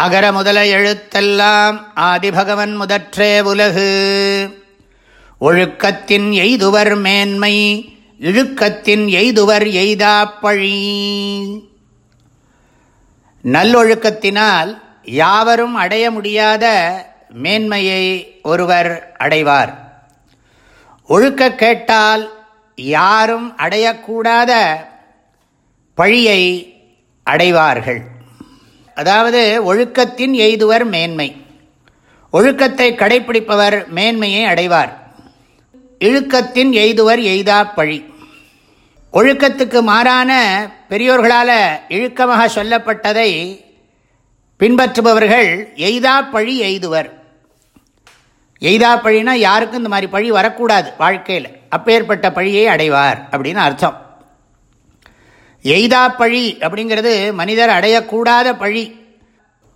அகர முதல எழுத்தெல்லாம் ஆதிபகவன் முதற்றே உலகு. ஒழுக்கத்தின் எய்துவர் மேன்மை இழுக்கத்தின் எய்துவர் எய்தாப்பழி நல்லொழுக்கத்தினால் யாவரும் அடைய முடியாத மேன்மையை ஒருவர் அடைவார். ஒழுக்க கேட்டால் யாரும் அடையக்கூடாத பழியை அடைவார்கள். அதாவது ஒழுக்கத்தின் எய்துவர் மேன்மை. ஒழுக்கத்தை கடைபிடிப்பவர் மேன்மையை அடைவார். இழுக்கத்தின் எய்துவர் எய்தா பழி. ஒழுக்கத்துக்கு மாறான பெரியோர்களால் இழுக்கமாக சொல்லப்பட்டதை பின்பற்றுபவர்கள் எய்தா பழி எய்துவர். எய்தா பழினா யாருக்கும் இந்த மாதிரி பழி வரக்கூடாது வாழ்க்கையில். அப்பேற்பட்ட பழியை அடைவார் அப்படின்னு அர்த்தம். எய்தா பழி அப்படிங்கிறது மனிதர் அடையக்கூடாத பழி.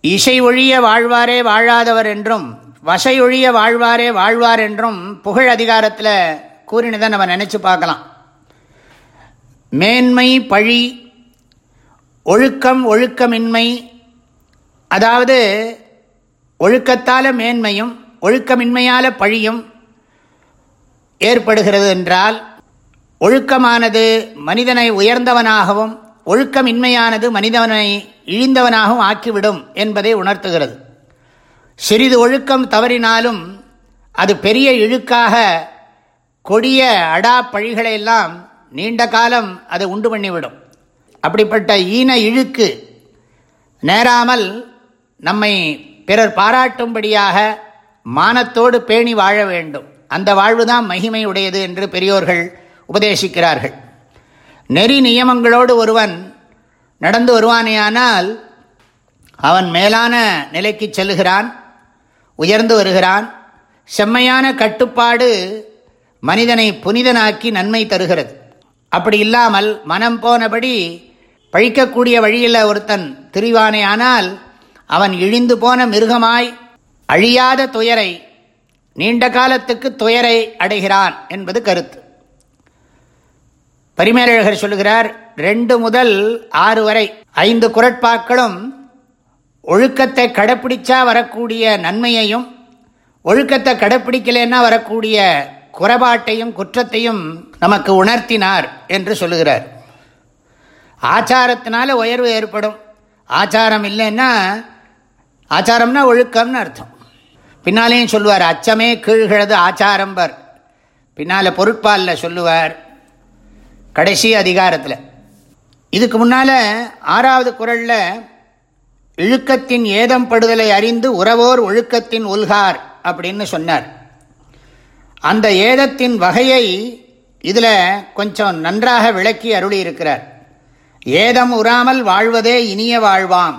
இசை ஒழிய வாழ்வாரே வாழாதவர் என்றும் வசை ஒழிய வாழ்வாரே வாழ்வார் என்றும் புகழ் அதிகாரத்தில் கூறினதை நம்ம நினச்சி பார்க்கலாம். மேன்மை பழி ஒழுக்கம் ஒழுக்கமின்மை அதாவது ஒழுக்கத்தால் மேன்மையும் ஒழுக்கமின்மையால் பழியும் ஏற்படுகிறது என்றால் ஒழுக்கமானது மனிதனை உயர்ந்தவனாகவும் ஒழுக்கமின்மையானது மனிதனை இழிந்தவனாகவும் ஆக்கிவிடும் என்பதை உணர்த்துகிறது. சிறிது ஒழுக்கம் தவறினாலும் அது பெரிய இழுக்காக கொடிய அடா பழிகளையெல்லாம் நீண்ட காலம் அது உண்டு பண்ணிவிடும். அப்படிப்பட்ட ஈன இழுக்கு நேராமல் நம்மை பிறர் பாராட்டும்படியாக மானத்தோடு பேணி வாழ வேண்டும். அந்த வாழ்வுதான் மகிமை உடையது என்று பெரியோர்கள் உபதேசிக்கிறார்கள். நெறி நியமங்களோடு ஒருவன் நடந்து வருவானேயானால் அவன் மேலான நிலைக்கு செல்லுகிறான் உயர்ந்து வருகிறான். செம்மையான கட்டுப்பாடு மனிதனை புனிதனாக்கி நன்மை தருகிறது. அப்படி இல்லாமல் மனம் போனபடி பழிக்கக்கூடிய வழியில் ஒருத்தன் திரிவானே ஆனால் அவன் இழிந்து போன மிருகமாய் அழியாத துயரை நீண்ட காலத்துக்கு துயரை அடைகிறான் என்பது கருத்து. பரிமேலழகர் சொல்லுகிறார் ரெண்டு முதல் ஆறு வரை ஐந்து குரட்பாக்களும் ஒழுக்கத்தை கடைப்பிடிச்சா வரக்கூடிய நன்மையையும் ஒழுக்கத்தை கடைப்பிடிக்கலன்னா வரக்கூடிய குறைபாட்டையும் குற்றத்தையும் நமக்கு உணர்த்தினார் என்று சொல்லுகிறார். ஆச்சாரத்தினால உயர்வு ஏற்படும். ஆச்சாரம் இல்லைன்னா ஆச்சாரம்னா ஒழுக்கம்னு அர்த்தம். பின்னாலேயும் சொல்லுவார் அச்சமே கீழ்கிறது ஆச்சாரம்பர். பின்னால் பொருட்பாலில் சொல்லுவார் கடைசி அதிகாரத்தில். இதுக்கு முன்னால் ஆறாவது குரலில் இழுக்கத்தின் ஏதம் படுதலை அறிந்து உறவோர் ஒழுக்கத்தின் உல்கார் அப்படின்னு சொன்னார். அந்த ஏதத்தின் வகையை இதில் கொஞ்சம் நன்றாக விளக்கி அருளி இருக்கிறார் ஏதம் உறாமல் வாழ்வதே இனிய வாழ்வாம்.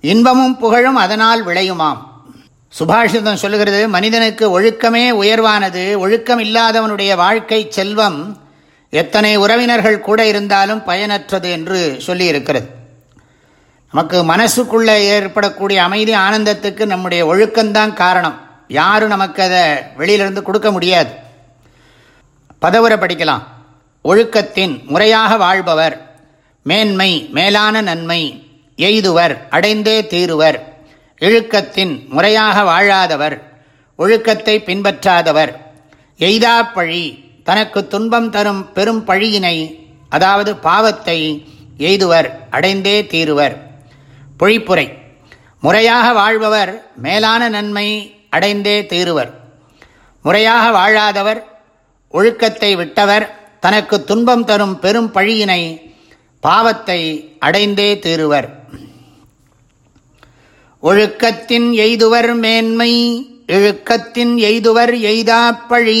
இன்பமும் புகழும் அதனால் விளையுமாம். சுபாஷிதம் சொல்லுகிறது மனிதனுக்கு ஒழுக்கமே உயர்வானது ஒழுக்கம் இல்லாதவனுடைய வாழ்க்கை செல்வம் எத்தனை உறவினர்கள் கூட இருந்தாலும் பயனற்றது என்று சொல்லியிருக்கிறது. நமக்கு மனசுக்குள்ளே ஏற்படக்கூடிய அமைதி ஆனந்தத்துக்கு நம்முடைய ஒழுக்கம்தான் காரணம். யாரும் நமக்கு அதை வெளியிலிருந்து கொடுக்க முடியாது. பதவுரை படிக்கலாம். ஒழுக்கத்தின் முறையாக வாழ்பவர் மேன்மை மேலான நன்மை எய்துவர் அடைந்தே தீருவர். இழுக்கத்தின் முறையாக வாழாதவர் ஒழுக்கத்தை பின்பற்றாதவர். எய்தாப்பழி தனக்கு துன்பம் தரும் பெரும் பழியினை அதாவது பாவத்தை எய்துவர் அடைந்தே தீருவர். பொழிப்புரை. முறையாக வாழ்பவர் மேலான நன்மை அடைந்தே தீருவர். முறையாக வாழாதவர் ஒழுக்கத்தை விட்டவர் தனக்கு துன்பம் தரும் பெரும் பழியினை பாவத்தை அடைந்தே தீருவர். ஒழுக்கத்தின் எய்துவர் மேன்மை இழுக்கத்தின் எய்துவர் எய்தாப்பழி